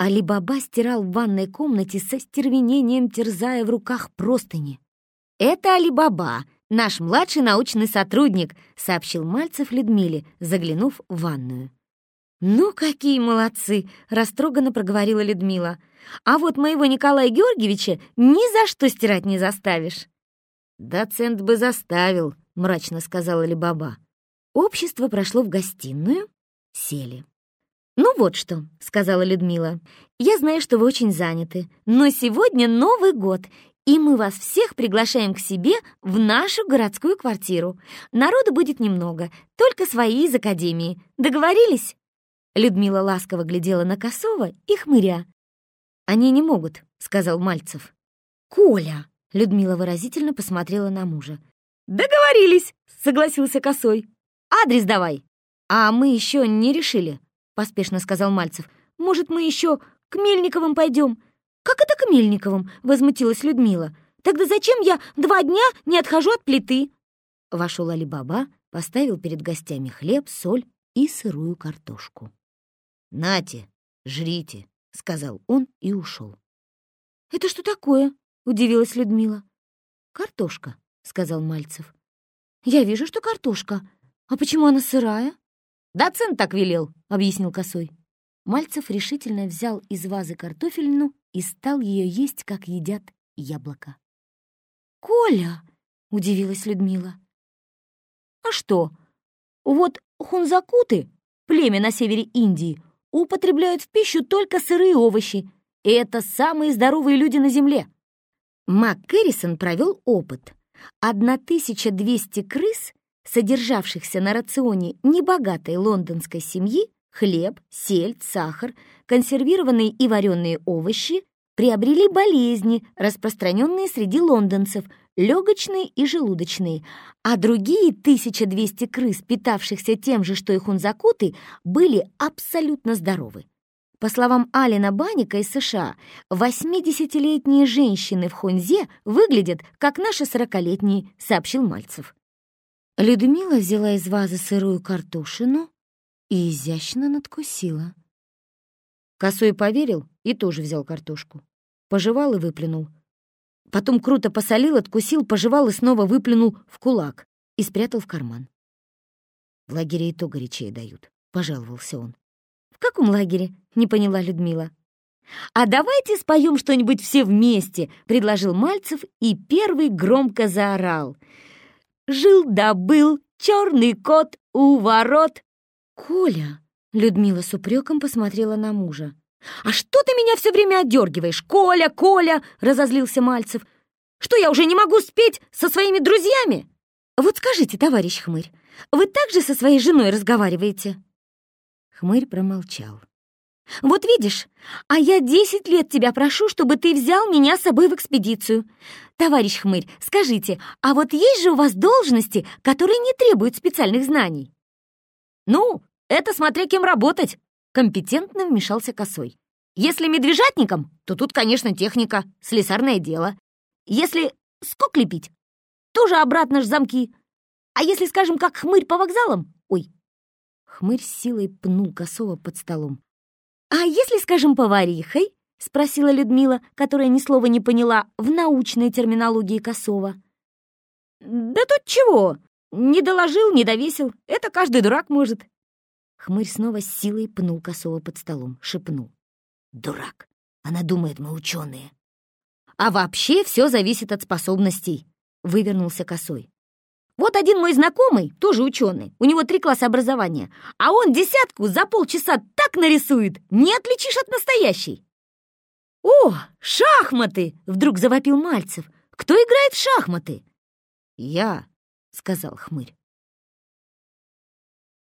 Али-Баба стирал в ванной комнате со стервенением, терзая в руках простыни. «Это Али-Баба, наш младший научный сотрудник», — сообщил Мальцев Людмиле, заглянув в ванную. «Ну, какие молодцы!» — растроганно проговорила Людмила. «А вот моего Николая Георгиевича ни за что стирать не заставишь». «Доцент бы заставил», — мрачно сказала Либаба. Общество прошло в гостиную, сели. «Ну вот что», — сказала Людмила. «Я знаю, что вы очень заняты, но сегодня Новый год, и мы вас всех приглашаем к себе в нашу городскую квартиру. Народу будет немного, только свои из академии. Договорились?» Людмила ласково глядела на Косова и хмыря. «Они не могут», — сказал Мальцев. «Коля!» — Людмила выразительно посмотрела на мужа. «Договорились!» — согласился Косой. «Адрес давай!» «А мы еще не решили», — поспешно сказал Мальцев. «Может, мы еще к Мельниковым пойдем?» «Как это к Мельниковым?» — возмутилась Людмила. «Тогда зачем я два дня не отхожу от плиты?» Вошел Али-Баба, поставил перед гостями хлеб, соль и сырую картошку. «Нате, жрите», — сказал он и ушел. «Это что такое?» — удивилась Людмила. «Картошка», — сказал Мальцев. «Я вижу, что картошка. А почему она сырая?» «Доцент так велел», — объяснил Косой. Мальцев решительно взял из вазы картофельну и стал ее есть, как едят яблоко. «Коля!» — удивилась Людмила. «А что? Вот хунзакуты, племя на севере Индии, употребляют в пищу только сырые овощи, и это самые здоровые люди на Земле. Мак Кэррисон провел опыт. 1200 крыс, содержавшихся на рационе небогатой лондонской семьи, хлеб, сельдь, сахар, консервированные и вареные овощи, приобрели болезни, распространенные среди лондонцев, легочные и желудочные, а другие 1200 крыс, питавшихся тем же, что и хунзакуты, были абсолютно здоровы. По словам Алина Баника из США, 80-летние женщины в Хунзе выглядят, как наши 40-летние, сообщил Мальцев. Людмила взяла из вазы сырую картошину и изящно надкусила. Косой поверил и тоже взял картошку. Пожевал и выплюнул. Потом круто посолил, откусил, пожевал и снова выплюнул в кулак и спрятал в карман. В лагере и то горячее дают, — пожаловался он. «В каком лагере?» — не поняла Людмила. «А давайте споем что-нибудь все вместе», — предложил Мальцев и первый громко заорал. «Жил да был черный кот у ворот». «Коля!» — Людмила с упреком посмотрела на мужа. «А что ты меня все время отдергиваешь? Коля, Коля!» — разозлился Мальцев. «Что, я уже не могу спеть со своими друзьями?» «Вот скажите, товарищ Хмырь, вы также со своей женой разговариваете?» Хмырь промолчал. «Вот видишь, а я десять лет тебя прошу, чтобы ты взял меня с собой в экспедицию. Товарищ Хмырь, скажите, а вот есть же у вас должности, которые не требуют специальных знаний?» «Ну, это смотря кем работать», — компетентно вмешался Косой. «Если медвежатником, то тут, конечно, техника, слесарное дело. Если скок лепить, тоже обратно ж замки. А если, скажем, как хмырь по вокзалам? Ой!» Хмырь с силой пнул Косова под столом. «А если, скажем, поварихой?» — спросила Людмила, которая ни слова не поняла в научной терминологии Косова. «Да тут чего? Не доложил, не довесил. Это каждый дурак может». Хмырь снова с силой пнул Косова под столом, шепнул. «Дурак! Она думает, мы ученые. «А вообще все зависит от способностей», — вывернулся Косой. Вот один мой знакомый, тоже ученый, у него три класса образования, а он десятку за полчаса так нарисует, не отличишь от настоящей. «О, шахматы!» — вдруг завопил Мальцев. «Кто играет в шахматы?» «Я», — сказал хмырь.